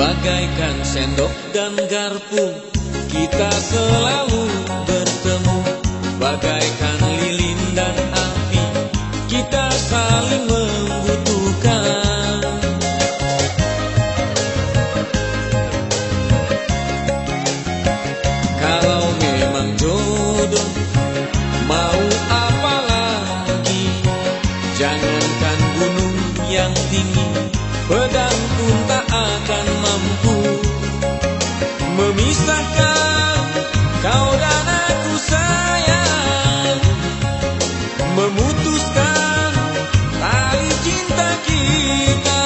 Bagaikan sendok dan garpu Kita selalu bertemu. Memutuskan tali cinta kita.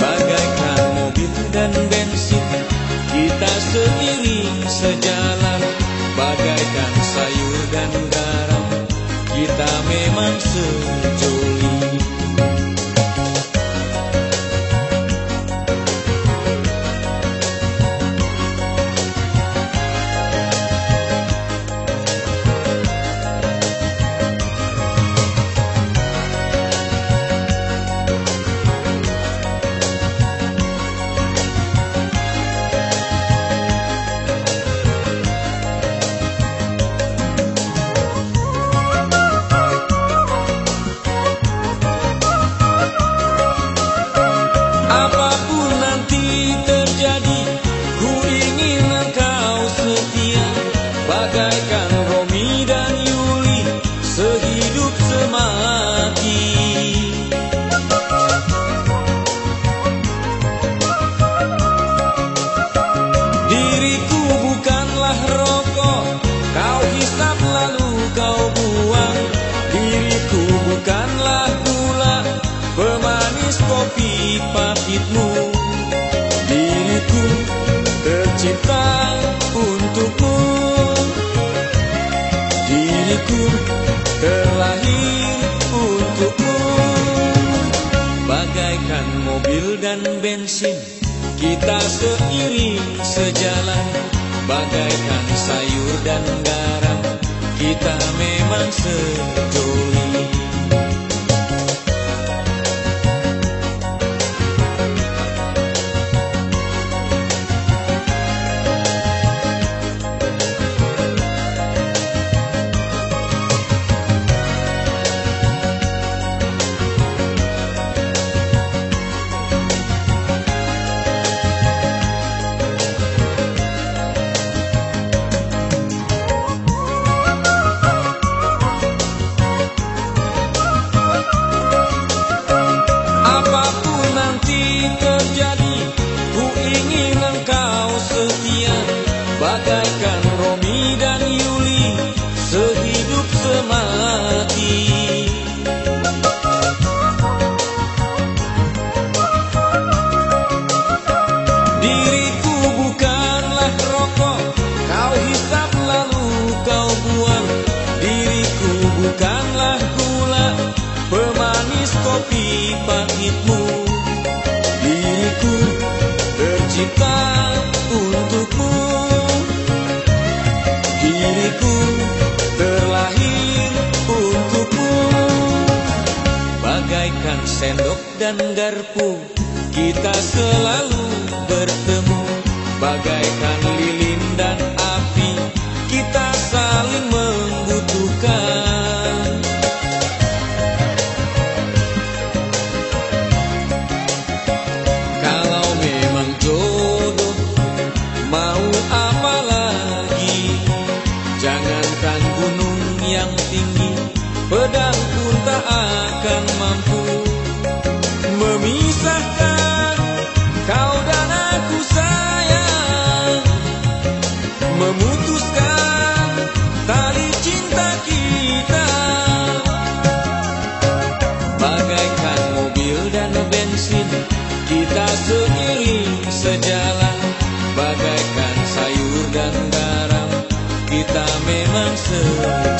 Bagaikan mobil dan bensin Kita seiring sejalan. Bagaikan sayur dan garam Kita memang sejoli hisap lalu kau buang. Diriku bukanlah gula Pemanis kopi pahitmu Diriku tercipta untukmu. Diriku terlahir untukmu. Bagaikan mobil dan bensin Kita seiring sejalan. Bagaikan sayur dan Kita memang sejoli pahitmu. Diriku tercipta untukmu. Diriku terlahir untukmu. Bagaikan sendok dan garpu Kita selalu bertemu. Bagaikan Bagaikan